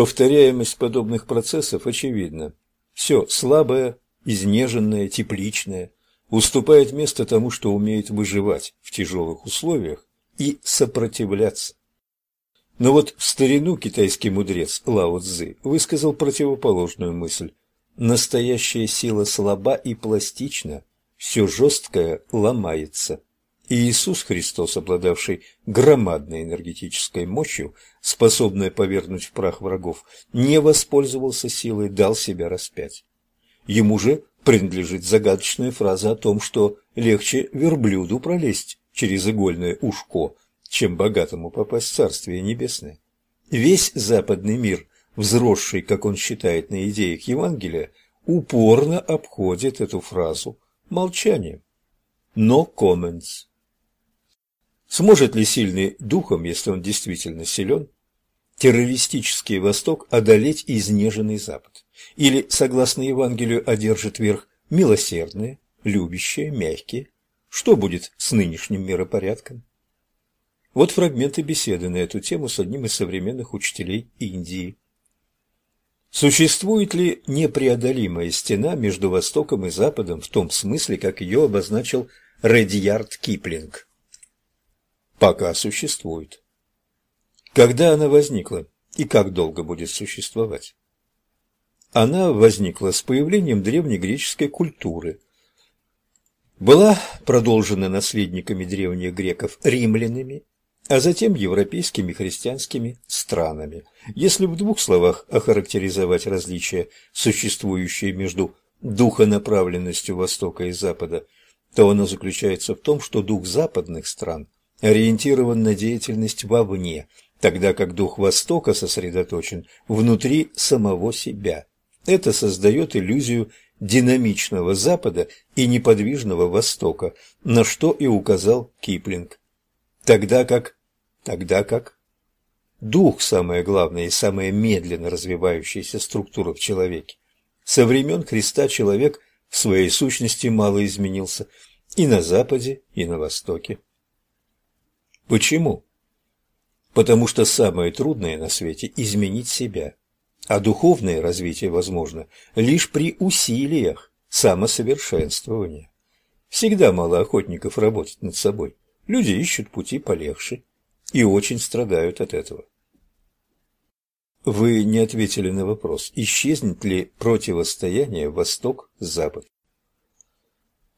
Повторяемость подобных процессов очевидна. Все слабое, изнеженное, тепличное уступает место тому, что умеет выживать в тяжелых условиях и сопротивляться. Но вот в старину китайский мудрец Лао Цзы высказал противоположную мысль. Настоящая сила слаба и пластична, все жесткое ломается. И Иисус Христос, обладавший громадной энергетической мощью, способной повергнуть в прах врагов, не воспользовался силой, дал себя распять. Ему же принадлежит загадочная фраза о том, что легче верблюду пролезть через игольное ушко, чем богатому попасть в Царствие Небесное. Весь западный мир, взросший, как он считает, на идеях Евангелия, упорно обходит эту фразу молчанием. No comments. Сможет ли сильный духом, если он действительно силен, террористический Восток одолеть изнеженный Запад? Или, согласно Евангелию, одержит верх милосердные, любящие, мягкие? Что будет с нынешним миропорядком? Вот фрагменты беседы на эту тему с одним из современных учителей Индии. Существует ли непреодолимая стена между Востоком и Западом в том смысле, как ее обозначил Редьярд Киплинг? Пока существует. Когда она возникла и как долго будет существовать? Она возникла с появлением древнегреческой культуры. Была продолжена наследниками древних греков римлянами а затем европейскими христианскими странами. Если в двух словах охарактеризовать различия, существующие между духонаправленностью Востока и Запада, то оно заключается в том, что дух западных стран ориентирован на деятельность вовне, тогда как дух Востока сосредоточен внутри самого себя. Это создает иллюзию динамичного Запада и неподвижного Востока, на что и указал Киплинг. Тогда как Тогда как дух – самая главная и самая медленно развивающаяся структура в человеке. Со времен Христа человек в своей сущности мало изменился и на Западе, и на Востоке. Почему? Потому что самое трудное на свете – изменить себя, а духовное развитие возможно лишь при усилиях самосовершенствования. Всегда мало охотников работать над собой. Люди ищут пути полегче и очень страдают от этого. Вы не ответили на вопрос, исчезнет ли противостояние Восток-Запад.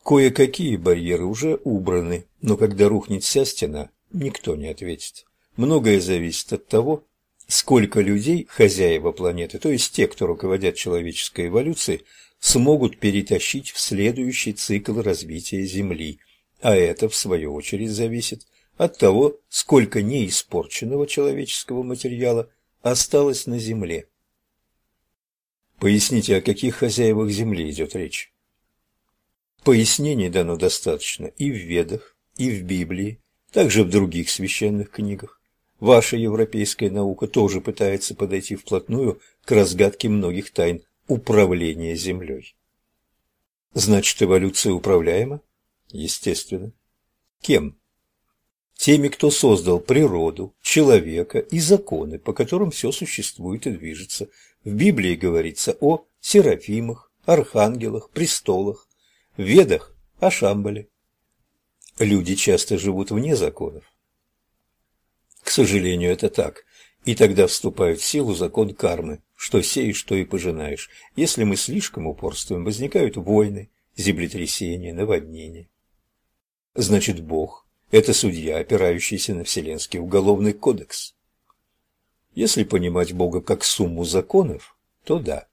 Кое-какие барьеры уже убраны, но когда рухнет вся стена, никто не ответит. Многое зависит от того, сколько людей, хозяева планеты, то есть те, кто руководят человеческой эволюцией, смогут перетащить в следующий цикл развития Земли, а это, в свою очередь, зависит от того, сколько неиспорченного человеческого материала осталось на Земле. Поясните, о каких хозяевах Земли идет речь? Пояснений дано достаточно и в Ведах, и в Библии, также в других священных книгах. Ваша европейская наука тоже пытается подойти вплотную к разгадке многих тайн управления Землей. Значит, эволюция управляема? Естественно. Кем? теми, кто создал природу, человека и законы, по которым все существует и движется. В Библии говорится о серафимах, архангелах, престолах, в Ведах – о Шамбале. Люди часто живут вне законов. К сожалению, это так. И тогда вступает в силу закон кармы, что сеешь, то и пожинаешь. Если мы слишком упорствуем, возникают войны, землетрясения, наводнения. Значит, Бог это судья, опирающийся на Вселенский уголовный кодекс. Если понимать Бога как сумму законов, то да.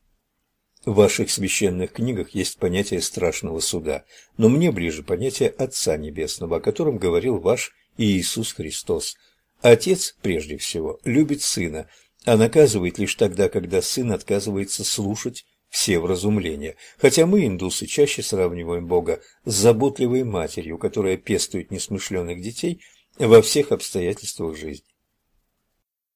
В ваших священных книгах есть понятие страшного суда, но мне ближе понятие Отца Небесного, о котором говорил ваш Иисус Христос. Отец, прежде всего, любит Сына, а наказывает лишь тогда, когда Сын отказывается слушать все вразумления. Хотя мы, индусы, чаще сравниваем Бога с заботливой матерью, которая пестует несмышленных детей во всех обстоятельствах жизни.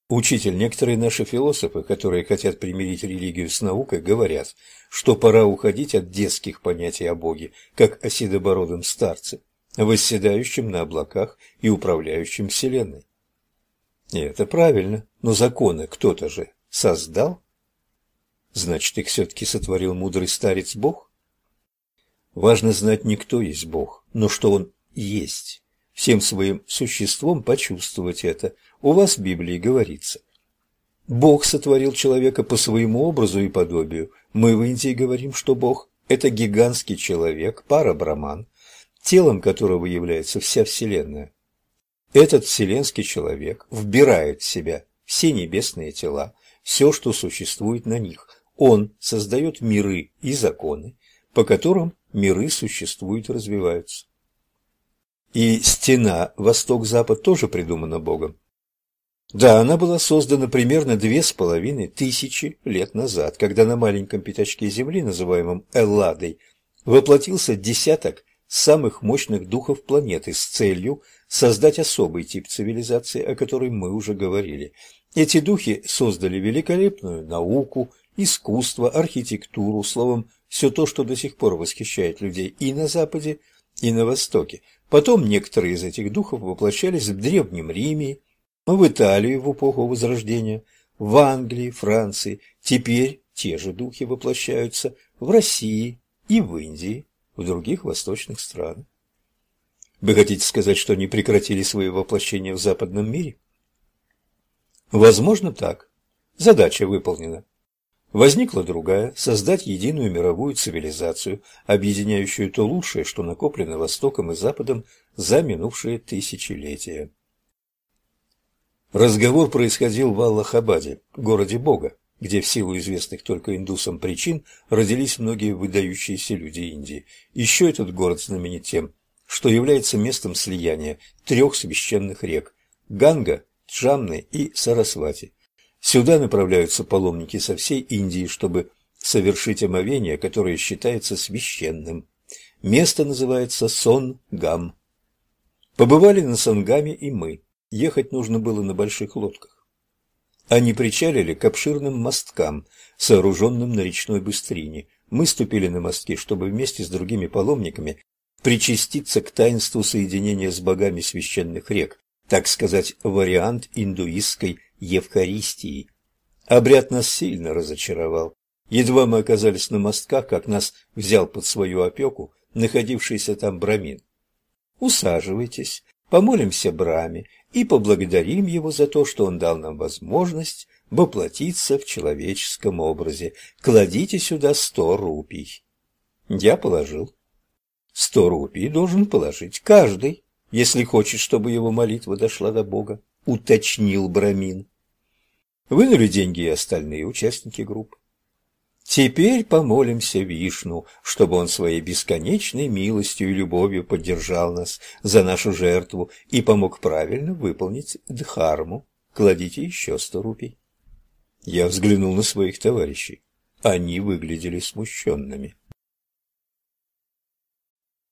Учитель, некоторые наши философы, которые хотят примирить религию с наукой, говорят, что пора уходить от детских понятий о Боге, как о седобородом старце, восседающем на облаках и управляющем Вселенной. И это правильно, но законы кто-то же создал? Значит, их все-таки сотворил мудрый старец Бог? Важно знать не кто есть Бог, но что Он есть. Всем своим существом почувствовать это. У вас в Библии говорится. Бог сотворил человека по своему образу и подобию. Мы в Индии говорим, что Бог – это гигантский человек, пара Браман, телом которого является вся Вселенная. Этот вселенский человек вбирает в себя все небесные тела, все, что существует на них. Он создает миры и законы, по которым миры существуют и развиваются. И стена Восток-Запад тоже придумана Богом. Да, она была создана примерно две с половиной тысячи лет назад, когда на маленьком пятачке Земли, называемом Элладой, воплотился десяток самых мощных духов планеты с целью создать особый тип цивилизации, о которой мы уже говорили. Эти духи создали великолепную науку, искусство, архитектуру, словом, все то, что до сих пор восхищает людей и на Западе, и на Востоке. Потом некоторые из этих духов воплощались в Древнем Риме, в Италии в эпоху Возрождения, в Англии, Франции. Теперь те же духи воплощаются в России и в Индии, в других восточных странах. Вы хотите сказать, что они прекратили свои воплощения в западном мире? Возможно так. Задача выполнена. Возникла другая – создать единую мировую цивилизацию, объединяющую то лучшее, что накоплено Востоком и Западом за минувшие тысячелетия. Разговор происходил в Аллахабаде, городе Бога, где в силу известных только индусам причин родились многие выдающиеся люди Индии. Еще этот город знаменит тем, что является местом слияния трех священных рек – Ганга, Джамны и Сарасвати. Сюда направляются паломники со всей Индии, чтобы совершить омовение, которое считается священным. Место называется Сонгам. Побывали на Сонгаме и мы. Ехать нужно было на больших лодках. Они причалили к обширным мосткам, сооруженным на речной быстрине. Мы ступили на мостки, чтобы вместе с другими паломниками причаститься к таинству соединения с богами священных рек, так сказать, вариант индуистской Евхаристии. Обряд нас сильно разочаровал. Едва мы оказались на мостках, как нас взял под свою опеку находившийся там брамин. «Усаживайтесь, помолимся Браме и поблагодарим его за то, что он дал нам возможность воплотиться в человеческом образе. Кладите сюда сто рупий». Я положил. Сто рупий должен положить каждый, если хочет, чтобы его молитва дошла до Бога, уточнил Брамин. Вынули деньги и остальные участники группы. Теперь помолимся Вишну, чтобы он своей бесконечной милостью и любовью поддержал нас за нашу жертву и помог правильно выполнить дхарму. Кладите еще сто рупий. Я взглянул на своих товарищей. Они выглядели смущенными.